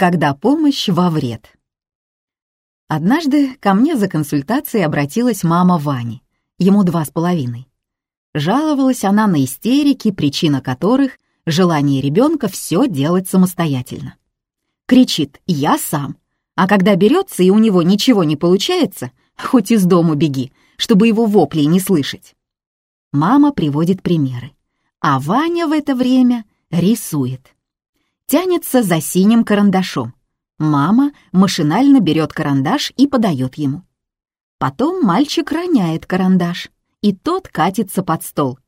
Когда помощь во вред. Однажды ко мне за консультацией обратилась мама Вани, ему два с половиной. Жаловалась она на истерики, причина которых — желание ребенка все делать самостоятельно. Кричит «я сам», а когда берется и у него ничего не получается, хоть из дому беги, чтобы его воплей не слышать. Мама приводит примеры, а Ваня в это время рисует тянется за синим карандашом. Мама машинально берет карандаш и подает ему. Потом мальчик роняет карандаш, и тот катится под стол.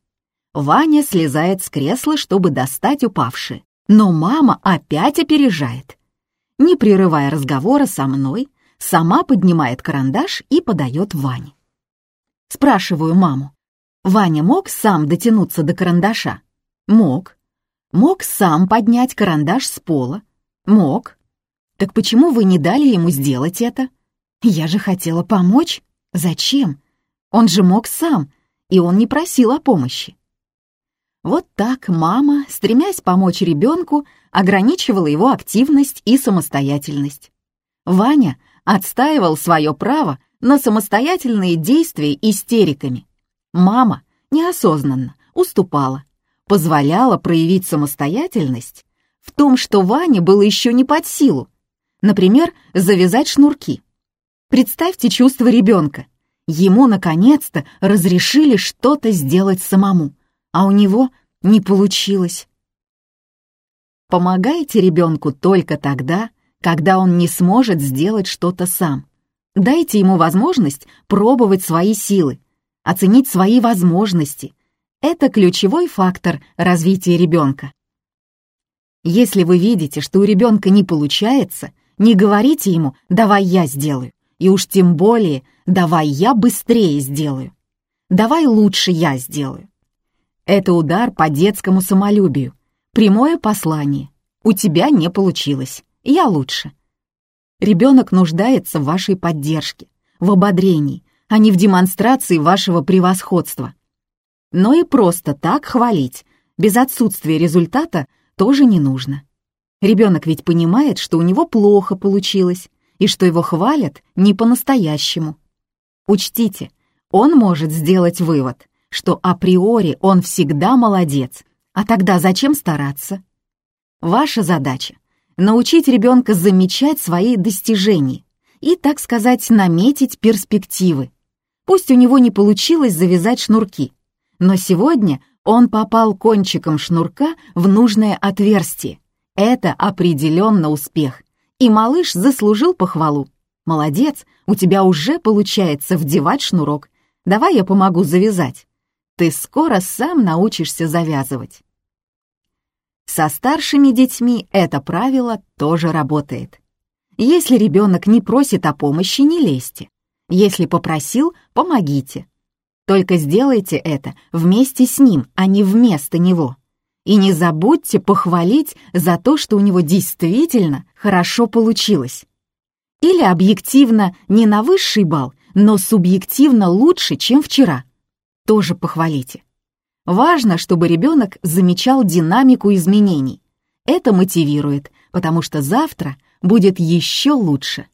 Ваня слезает с кресла, чтобы достать упавший, но мама опять опережает. Не прерывая разговора со мной, сама поднимает карандаш и подает Ване. Спрашиваю маму. Ваня мог сам дотянуться до карандаша? Мог. Мог сам поднять карандаш с пола? Мог. Так почему вы не дали ему сделать это? Я же хотела помочь. Зачем? Он же мог сам, и он не просил о помощи. Вот так мама, стремясь помочь ребенку, ограничивала его активность и самостоятельность. Ваня отстаивал свое право на самостоятельные действия истериками. Мама неосознанно уступала, позволяла проявить самостоятельность в том, что Ване было еще не под силу. Например, завязать шнурки. Представьте чувство ребенка. Ему, наконец-то, разрешили что-то сделать самому, а у него не получилось. Помогайте ребенку только тогда, когда он не сможет сделать что-то сам. Дайте ему возможность пробовать свои силы, оценить свои возможности, это ключевой фактор развития ребенка. Если вы видите, что у ребенка не получается, не говорите ему «давай я сделаю», и уж тем более «давай я быстрее сделаю», «давай лучше я сделаю». Это удар по детскому самолюбию, прямое послание «у тебя не получилось, я лучше». Ребенок нуждается в вашей поддержке, в ободрении, а не в демонстрации вашего превосходства. Но и просто так хвалить, без отсутствия результата, тоже не нужно. Ребенок ведь понимает, что у него плохо получилось, и что его хвалят не по-настоящему. Учтите, он может сделать вывод, что априори он всегда молодец, а тогда зачем стараться? Ваша задача — научить ребенка замечать свои достижения и, так сказать, наметить перспективы. Пусть у него не получилось завязать шнурки, но сегодня он попал кончиком шнурка в нужное отверстие. Это определенно успех. И малыш заслужил похвалу. «Молодец, у тебя уже получается вдевать шнурок. Давай я помогу завязать. Ты скоро сам научишься завязывать». Со старшими детьми это правило тоже работает. Если ребенок не просит о помощи, не лезьте. Если попросил, помогите. Только сделайте это вместе с ним, а не вместо него. И не забудьте похвалить за то, что у него действительно хорошо получилось. Или объективно не на высший балл, но субъективно лучше, чем вчера. Тоже похвалите. Важно, чтобы ребенок замечал динамику изменений. Это мотивирует, потому что завтра будет еще лучше.